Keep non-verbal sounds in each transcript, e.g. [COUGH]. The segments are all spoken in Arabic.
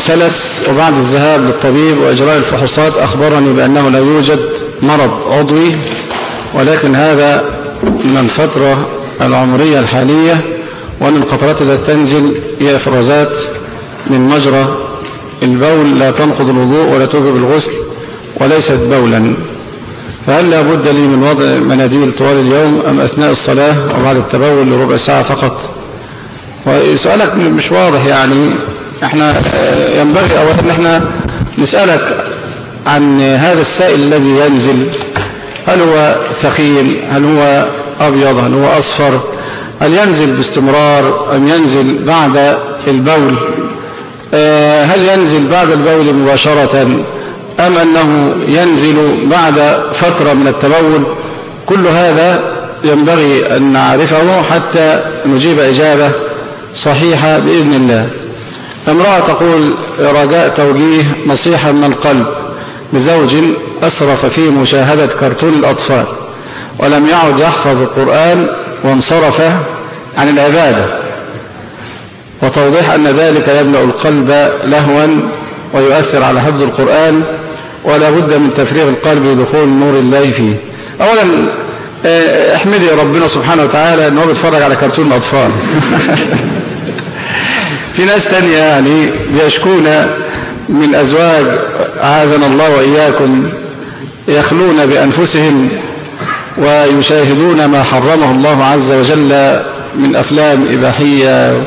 سلس وبعد الذهاب للطبيب وإجراء الفحوصات أخبرني بأنه لا يوجد مرض عضوي ولكن هذا من الفترة العمرية الحالية وأن القطرات التي تنزل هي إفرازات من مجرى البول لا تنقض الوضوء ولا توجب الغسل وليست بولا. فهل لا بد لي من وضع مناديل طوال اليوم أم أثناء الصلاة وبعد التبول لربع ساعة فقط؟ وسؤالك مش واضح يعني. إحنا آه، ينبغي أولا أن إحنا نسألك عن هذا السائل الذي ينزل هل هو ثخين؟ هل هو أبيض؟ هل هو أصفر؟ هل ينزل باستمرار؟ أم ينزل بعد البول؟ آه، هل ينزل بعد البول مباشرة؟ أم أنه ينزل بعد فترة من التبول؟ كل هذا ينبغي أن نعرفه حتى نجيب إجابة صحيحة بإذن الله. امرأة تقول رجاء توجيه نصيحة من القلب لزوج أسرف في مشاهدة كرتون الأطفال ولم يعد يحفظ القرآن وانصرف عن العبادة. وتوضيح أن ذلك يملأ القلب لهوا ويؤثر على حفظ القرآن ولا بد من تفريغ القلب لدخول نور الله فيه. أولا احمدي ربنا سبحانه وتعالى أنه بيتفرج على كرتون الأطفال. [LAUGHS] في ناس تانية يعني بيشكون من أزواج عازنا الله وإياكم يخلون بأنفسهم ويشاهدون ما حرمه الله عز وجل من أفلام إباحية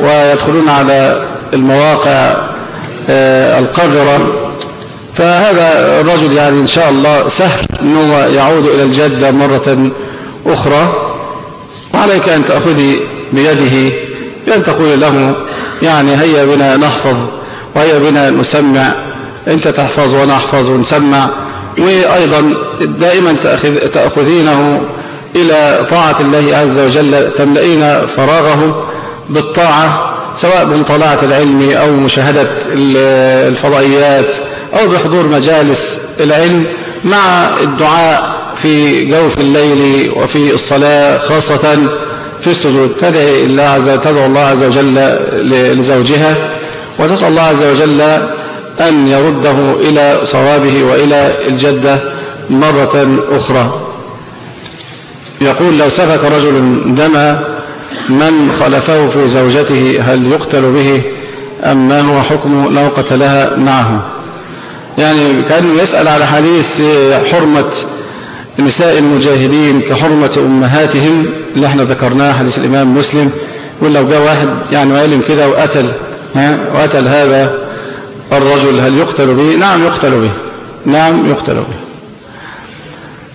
ويدخلون على المواقع آه، القذرة. فهذا الرجل يعني إن شاء الله سهل أنه يعود إلى الجدة مرة أخرى. وعليك أن تأخذي بيده بأن تقول له يعني هيا بنا نحفظ وهيا بنا نسمع. أنت تحفظ ونحفظ ونسمع. وأيضا دائما تأخذينه إلى طاعة الله عز وجل. تملئين فراغه بالطاعة سواء بمطالعة العلم أو مشاهدة الفضائيات أو بحضور مجالس العلم مع الدعاء في جوف الليل وفي الصلاة خاصة في السجود. تدعي الله عز تدعو الله عز وجل لزوجها وتسأل الله عز وجل أن يرده إلى صوابه وإلى الجدة مرة أخرى. يقول لو سفك رجل دم من خلفه في زوجته هل يقتل به؟ أم ما هو حكم لو قتلها معه؟ يعني كان يسأل على حديث حرمة نساء المجاهدين كحرمة أمهاتهم. اللي إحنا ذكرناه حديث الإمام مسلم. يقول لو جاء واحد يعني وعلم كده وقتل ها وقتل هذا الرجل هل يقتل به؟ نعم يقتل به. نعم يقتل به.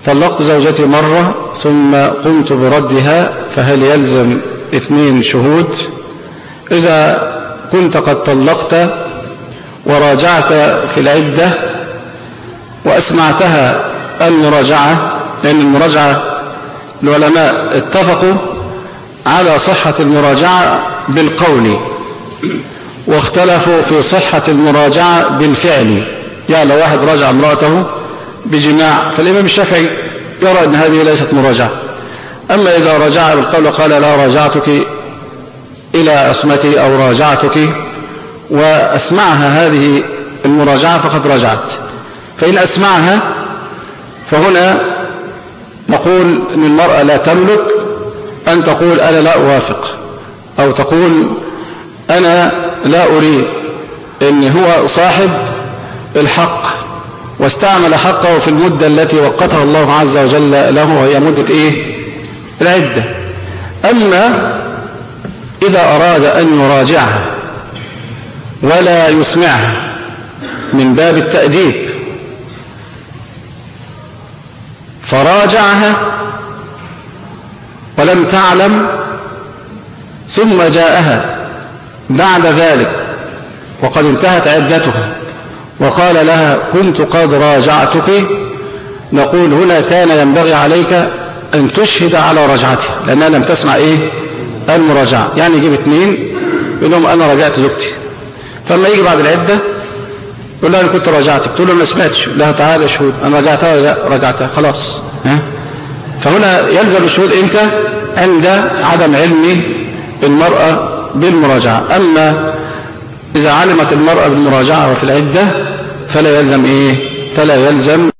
طلقت زوجتي مرة ثم قمت بردها فهل يلزم اثنين شهود؟ إذا كنت قد طلقت وراجعت في العدة وأسمعتها المراجعة لأن المراجعة العلماء اتفقوا على صحة المراجعة بالقول واختلفوا في صحة المراجعة بالفعل. يعني لو واحد راجع امرأته بجماع فالإمام الشافعي يرى أن هذه ليست مراجعة. أما إذا رجع بالقول وقال لا راجعتك إلى عصمتي أو راجعتك وأسمعها هذه المراجعة فقد رجعت. فإن أسمعها فهنا نقول أن المرأة لا تملك أن تقول أنا لا أوافق أو تقول أنا لا أريد أن هو صاحب الحق واستعمل حقه في المدة التي وقتها الله عز وجل له وهي مدة إيه؟ العدة. أما إذا أراد أن يراجعها ولا يسمعها من باب التأديب فراجعها ولم تعلم ثم جاءها بعد ذلك وقد انتهت عدتها وقال لها كنت قد راجعتك نقول هنا كان ينبغي عليك أن تشهد على رجعتها لأنها لم تسمع إيه؟ المراجعة يعني يجيب اثنين يقول لهم أنا راجعت زوجتي فلما يجي بعد العدة يقول لها أنا كنت راجعتك. تقول له ما سمعتش لها تعالى شهود. أنا رجعتها ولا رجعتها. خلاص. ها؟ فهنا يلزم الشهود إمتى؟ عند عدم علم المرأة بالمراجعة. أما إذا علمت المرأة بالمراجعة وفي العدة فلا يلزم إيه؟ فلا يلزم